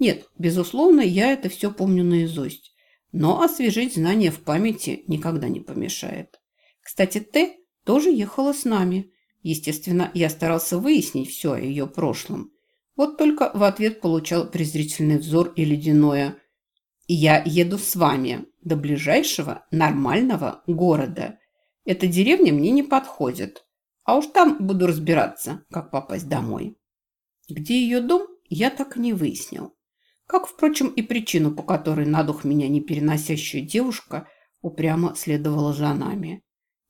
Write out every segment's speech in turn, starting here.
Нет, безусловно, я это все помню наизусть. Но освежить знания в памяти никогда не помешает. Кстати, Т тоже ехала с нами. Естественно, я старался выяснить все о ее прошлом. Вот только в ответ получал презрительный взор и ледяное «Я еду с вами до ближайшего нормального города. Эта деревня мне не подходит, а уж там буду разбираться, как попасть домой». Где ее дом, я так и не выяснил. Как, впрочем, и причину, по которой на дух меня не переносящая девушка упрямо следовала за нами.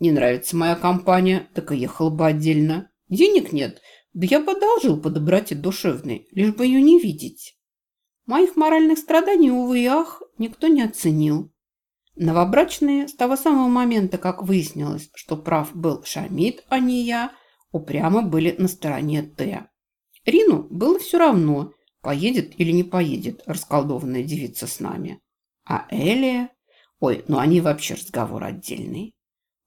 Не нравится моя компания, так и ехал бы отдельно. Денег нет, да я бы одолжил подобрать и душевный, лишь бы ее не видеть. Моих моральных страданий, увы и ах, никто не оценил. Новобрачные с того самого момента, как выяснилось, что прав был Шамид, а не я, упрямо были на стороне Т. Рину было все равно, поедет или не поедет расколдованная девица с нами. А Элия... Ой, ну они вообще разговор отдельный.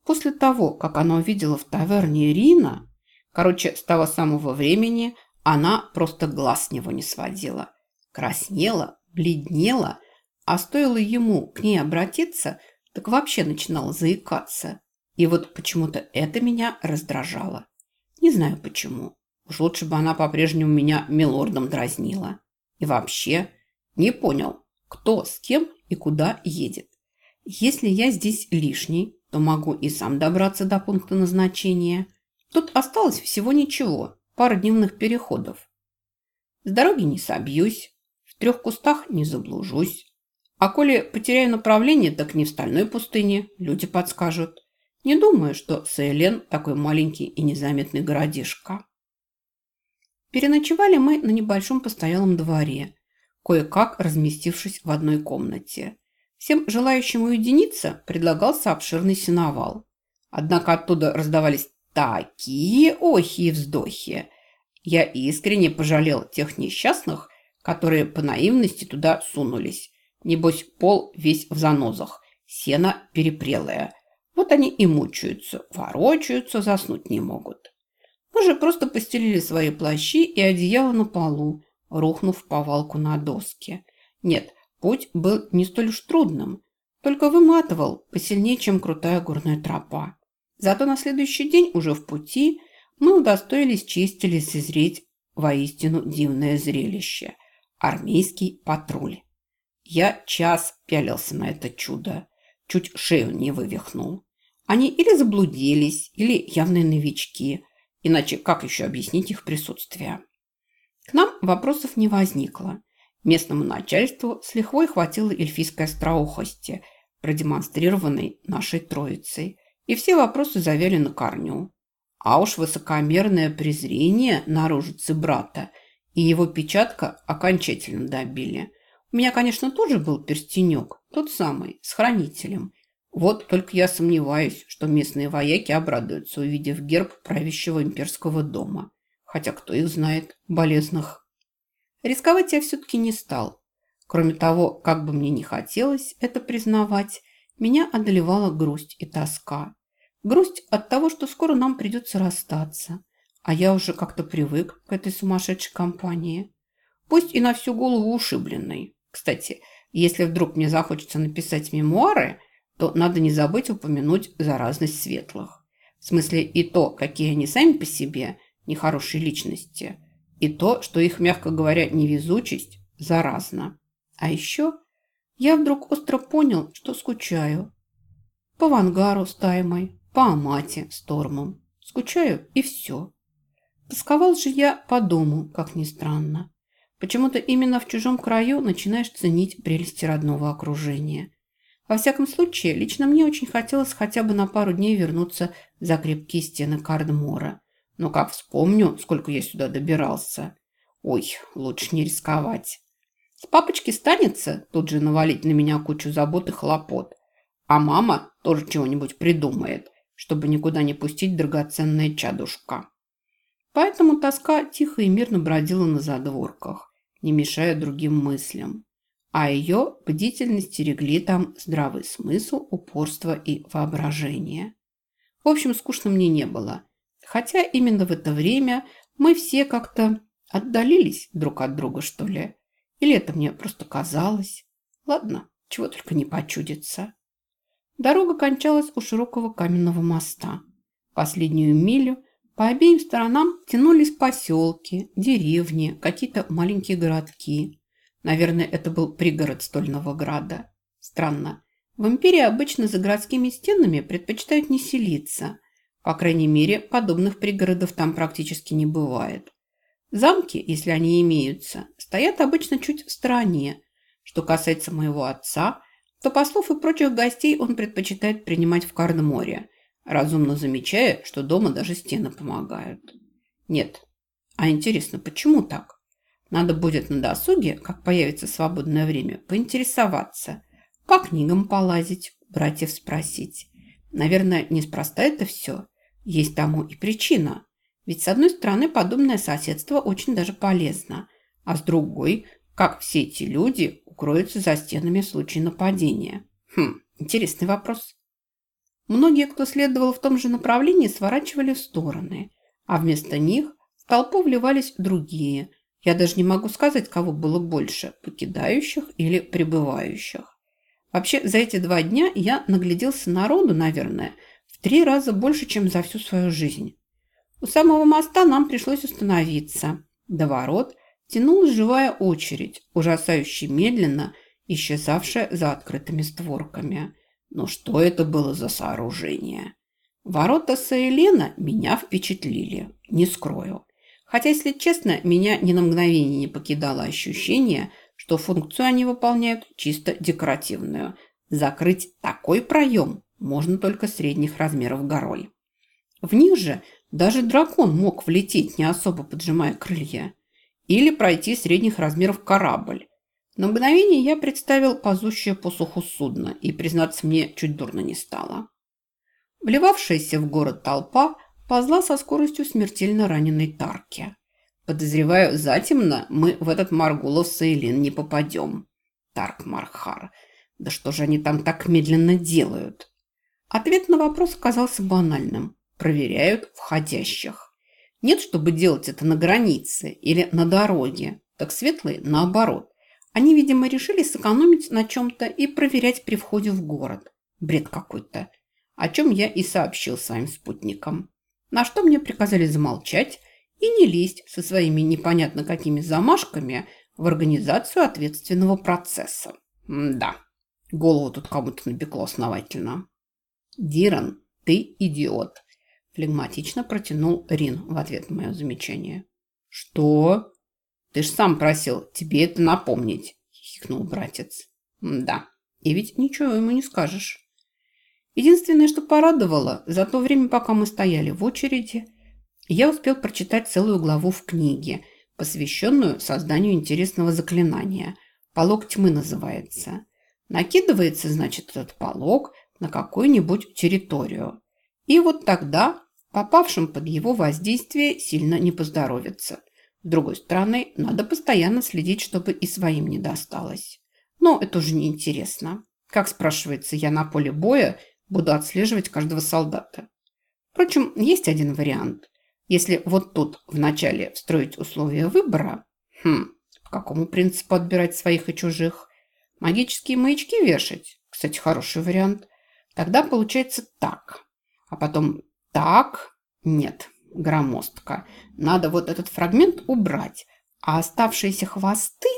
После того, как она увидела в таверне Рина, короче, с того самого времени она просто глаз с него не сводила. Краснела, бледнела, а стоило ему к ней обратиться, так вообще начинала заикаться. И вот почему-то это меня раздражало. Не знаю почему. Уж лучше бы она по-прежнему меня милордом дразнила. И вообще не понял, кто с кем и куда едет. Если я здесь лишний, то могу и сам добраться до пункта назначения. Тут осталось всего ничего, пара дневных переходов. С дороги не собьюсь, в трех кустах не заблужусь. А коли потеряю направление, так не в стальной пустыне, люди подскажут. Не думаю, что Сейлен такой маленький и незаметный городишко. Переночевали мы на небольшом постоялом дворе, кое-как разместившись в одной комнате. Всем желающим уединиться предлагался обширный сеновал. Однако оттуда раздавались такие охи и вздохи. Я искренне пожалел тех несчастных, которые по наивности туда сунулись. Небось, пол весь в занозах, сено перепрелое. Вот они и мучаются, ворочаются, заснуть не могут. Мы же просто постелили свои плащи и одеяло на полу, рухнув в повалку на доске. Нет, путь был не столь уж трудным, только выматывал посильнее, чем крутая горная тропа. Зато на следующий день уже в пути мы удостоились чести лицезреть воистину дивное зрелище – армейский патруль. Я час пялился на это чудо, чуть шею не вывихнул. Они или заблудились, или явные новички – Иначе как еще объяснить их присутствие? К нам вопросов не возникло. Местному начальству с лихвой хватило эльфийской остроухости, продемонстрированной нашей троицей, и все вопросы завели на корню. А уж высокомерное презрение наружицы брата и его печатка окончательно добили. У меня, конечно, тоже был перстенек, тот самый, с хранителем, вот только я сомневаюсь, что местные вояки обрадуются, увидев герб правящего имперского дома. Хотя кто их знает, болезных. Рисковать я все-таки не стал. Кроме того, как бы мне не хотелось это признавать, меня одолевала грусть и тоска. Грусть от того, что скоро нам придется расстаться. А я уже как-то привык к этой сумасшедшей компании. Пусть и на всю голову ушибленной. Кстати, если вдруг мне захочется написать мемуары – то надо не забыть упомянуть заразность светлых. В смысле и то, какие они сами по себе нехорошие личности, и то, что их, мягко говоря, невезучесть заразна. А еще я вдруг остро понял, что скучаю. По Вангару с Таймой, по Амате с Тормом. Скучаю и все. Тосковал же я по дому, как ни странно. Почему-то именно в чужом краю начинаешь ценить прелести родного окружения – во всяком случае, лично мне очень хотелось хотя бы на пару дней вернуться за крепкие стены Кардмора. Но как вспомню, сколько я сюда добирался. Ой, лучше не рисковать. С папочки станется тут же навалить на меня кучу забот и хлопот. А мама тоже чего-нибудь придумает, чтобы никуда не пустить драгоценное чадушка. Поэтому тоска тихо и мирно бродила на задворках, не мешая другим мыслям а ее бдительность стерегли там здравый смысл, упорство и воображение. В общем, скучно мне не было. Хотя именно в это время мы все как-то отдалились друг от друга, что ли. Или это мне просто казалось? Ладно, чего только не почудится. Дорога кончалась у широкого каменного моста. Последнюю милю по обеим сторонам тянулись поселки, деревни, какие-то маленькие городки. Наверное, это был пригород Стольного Града. Странно. В империи обычно за городскими стенами предпочитают не селиться. По крайней мере, подобных пригородов там практически не бывает. Замки, если они имеются, стоят обычно чуть в стороне. Что касается моего отца, то послов и прочих гостей он предпочитает принимать в Карнморе, разумно замечая, что дома даже стены помогают. Нет. А интересно, почему так? Надо будет на досуге, как появится свободное время, поинтересоваться. По книгам полазить, братьев спросить. Наверное, неспроста это все. Есть тому и причина. Ведь с одной стороны, подобное соседство очень даже полезно, а с другой, как все эти люди укроются за стенами в случае нападения? Хм, интересный вопрос. Многие, кто следовал в том же направлении, сворачивали в стороны, а вместо них в толпу вливались другие. Я даже не могу сказать, кого было больше – покидающих или прибывающих. Вообще, за эти два дня я нагляделся народу, наверное, в три раза больше, чем за всю свою жизнь. У самого моста нам пришлось остановиться. До ворот тянулась живая очередь, ужасающе медленно исчезавшая за открытыми створками. Но что это было за сооружение? Ворота Саэлена меня впечатлили, не скрою. Хотя, если честно, меня ни на мгновение не покидало ощущение, что функцию они выполняют чисто декоративную. Закрыть такой проем можно только средних размеров горой. В них же даже дракон мог влететь, не особо поджимая крылья. Или пройти средних размеров корабль. На мгновение я представил ползущее по суху судно, и, признаться мне, чуть дурно не стало. Вливавшаяся в город толпа ползла со скоростью смертельно раненой Тарки. Подозреваю, затемно мы в этот Маргулов Сейлин не попадем. Тарк Мархар. Да что же они там так медленно делают? Ответ на вопрос оказался банальным проверяют входящих. Нет, чтобы делать это на границе или на дороге. Так светлые наоборот. Они, видимо, решили сэкономить на чем-то и проверять при входе в город. Бред какой-то. О чем я и сообщил своим спутникам. На что мне приказали замолчать и не лезть со своими непонятно какими замашками в организацию ответственного процесса. М да, голову тут кому-то напекло основательно. Диран, ты идиот. Флегматично протянул Рин в ответ на мое замечание. «Что?» «Ты ж сам просил тебе это напомнить», – хихикнул братец. «Да, и ведь ничего ему не скажешь». Единственное, что порадовало, за то время, пока мы стояли в очереди, я успел прочитать целую главу в книге, посвященную созданию интересного заклинания. «Полог тьмы» называется. Накидывается, значит, этот полог на какую-нибудь территорию. И вот тогда Попавшим под его воздействие сильно не поздоровится. С другой стороны, надо постоянно следить, чтобы и своим не досталось. Но это уже неинтересно. Как, спрашивается, я на поле боя буду отслеживать каждого солдата? Впрочем, есть один вариант. Если вот тут вначале встроить условия выбора, хм, по какому принципу отбирать своих и чужих? Магические маячки вешать? Кстати, хороший вариант. Тогда получается так. А потом так, нет, громоздко. Надо вот этот фрагмент убрать. А оставшиеся хвосты...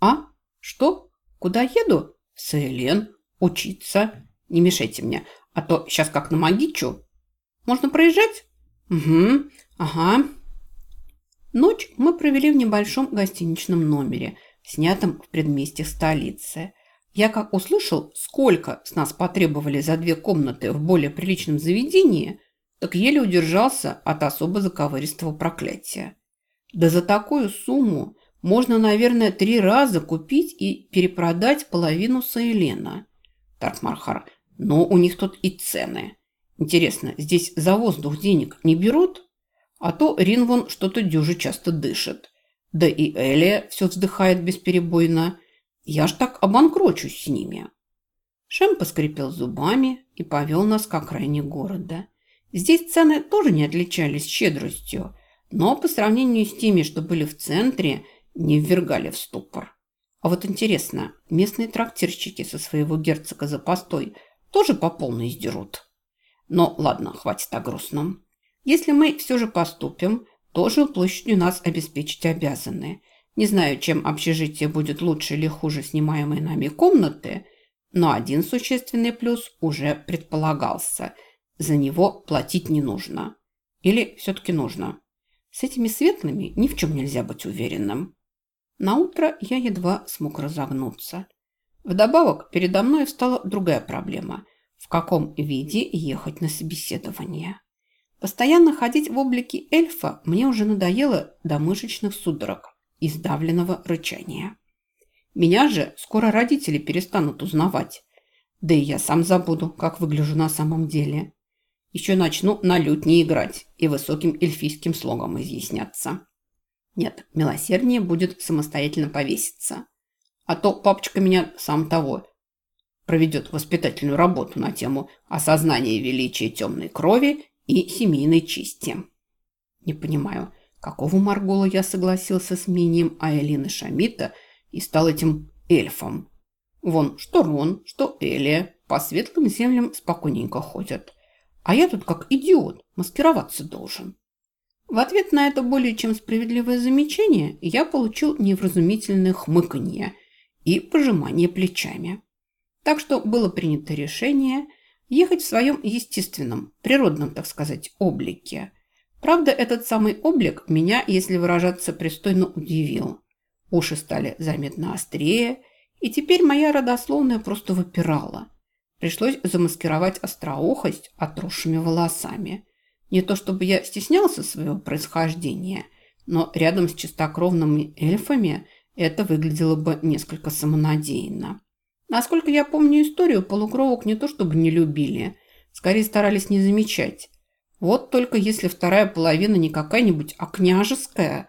А? Что? Куда еду? В Саэлен. Учиться. Не мешайте мне, а то сейчас как на магичу. Можно проезжать? Угу, ага. Ночь мы провели в небольшом гостиничном номере, снятом в предместьях столицы. Я как услышал, сколько с нас потребовали за две комнаты в более приличном заведении, так еле удержался от особо заковыристого проклятия. Да за такую сумму можно, наверное, три раза купить и перепродать половину Саэлена. Таркмархар, но у них тут и цены. Интересно, здесь за воздух денег не берут? А то Ринвон что-то дюже часто дышит. Да и Элия все вздыхает бесперебойно. Я ж так обанкрочусь с ними. Шем поскрипел зубами и повел нас к окраине города. Здесь цены тоже не отличались щедростью, но по сравнению с теми, что были в центре, не ввергали в ступор. А вот интересно, местные трактирщики со своего герцога за постой тоже по полной издерут? Но ладно, хватит о грустном. Если мы все же поступим, тоже площадью нас обеспечить обязаны. Не знаю, чем общежитие будет лучше или хуже снимаемой нами комнаты, но один существенный плюс уже предполагался. За него платить не нужно. Или все-таки нужно? С этими светлыми ни в чем нельзя быть уверенным. На утро я едва смог разогнуться. Вдобавок, передо мной встала другая проблема. В каком виде ехать на собеседование? Постоянно ходить в облике эльфа мне уже надоело до мышечных судорог и сдавленного рычания. Меня же скоро родители перестанут узнавать. Да и я сам забуду, как выгляжу на самом деле. Еще начну на лютне играть и высоким эльфийским слогом изъясняться. Нет, милосерднее будет самостоятельно повеситься. А то папочка меня сам того проведет воспитательную работу на тему осознания величия темной крови и семейной чести. Не понимаю, какого Маргола я согласился с мнением Айлины Шамита и стал этим эльфом. Вон, что Рон, что Элия по светлым землям спокойненько ходят. А я тут как идиот маскироваться должен. В ответ на это более чем справедливое замечание я получил невразумительное хмыканье и пожимание плечами. Так что было принято решение ехать в своем естественном, природном, так сказать, облике. Правда, этот самый облик меня, если выражаться пристойно, удивил. Уши стали заметно острее, и теперь моя родословная просто выпирала. Пришлось замаскировать остроухость отросшими волосами. Не то чтобы я стеснялся своего происхождения, но рядом с чистокровными эльфами это выглядело бы несколько самонадеянно. Насколько я помню историю, полукровок не то чтобы не любили, скорее старались не замечать. Вот только если вторая половина не какая-нибудь, а княжеская,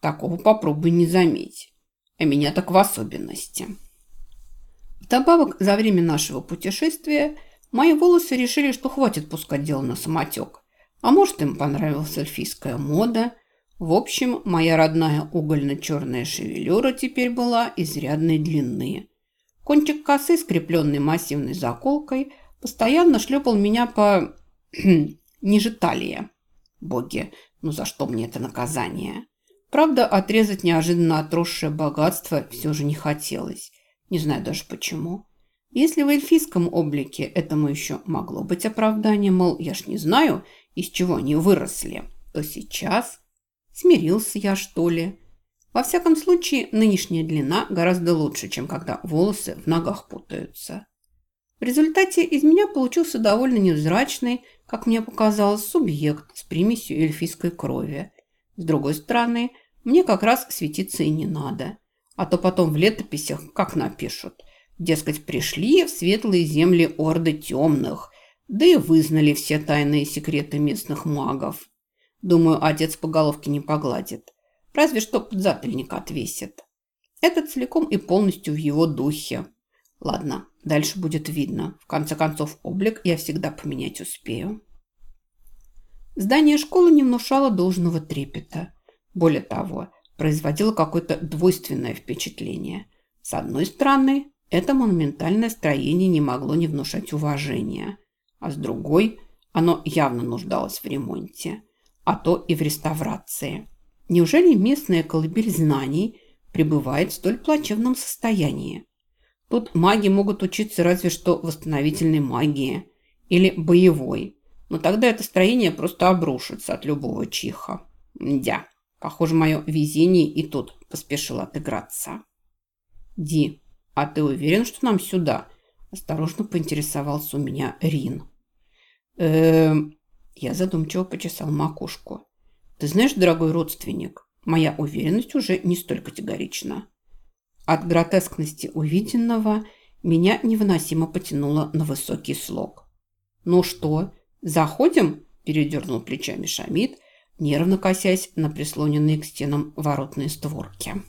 такого попробуй не заметь. А меня так в особенности. Вдобавок, за время нашего путешествия мои волосы решили, что хватит пускать дело на самотек. А может, им понравилась эльфийская мода. В общем, моя родная угольно-черная шевелюра теперь была изрядной длины. Кончик косы, скрепленный массивной заколкой, постоянно шлепал меня по... ниже талии. Боги, ну за что мне это наказание? Правда, отрезать неожиданно отросшее богатство все же не хотелось. Не знаю даже почему. Если в эльфийском облике этому еще могло быть оправдание, мол, я ж не знаю, из чего они выросли, то сейчас смирился я, что ли. Во всяком случае, нынешняя длина гораздо лучше, чем когда волосы в ногах путаются. В результате из меня получился довольно невзрачный, как мне показалось, субъект с примесью эльфийской крови. С другой стороны, мне как раз светиться и не надо. А то потом в летописях как напишут. Дескать, пришли в светлые земли орды темных, да и вызнали все тайные секреты местных магов. Думаю, отец по головке не погладит. Разве что подзательник отвесит. Это целиком и полностью в его духе. Ладно, дальше будет видно. В конце концов, облик я всегда поменять успею. Здание школы не внушало должного трепета. Более того, производило какое-то двойственное впечатление. С одной стороны, это монументальное строение не могло не внушать уважения, а с другой, оно явно нуждалось в ремонте, а то и в реставрации. Неужели местная колыбель знаний пребывает в столь плачевном состоянии? Тут маги могут учиться разве что восстановительной магии или боевой, но тогда это строение просто обрушится от любого чиха. Дя. Похоже, мое везение и тут поспешило отыграться. «Ди, а ты уверен, что нам сюда?» Осторожно поинтересовался у меня Рин. «Эм...» Я задумчиво почесал макушку. «Ты знаешь, дорогой родственник, моя уверенность уже не столь категорична». От гротескности увиденного меня невыносимо потянуло на высокий слог. «Ну что, заходим?» – передернул плечами Шамид, нервно косясь на прислоненные к стенам воротные створки.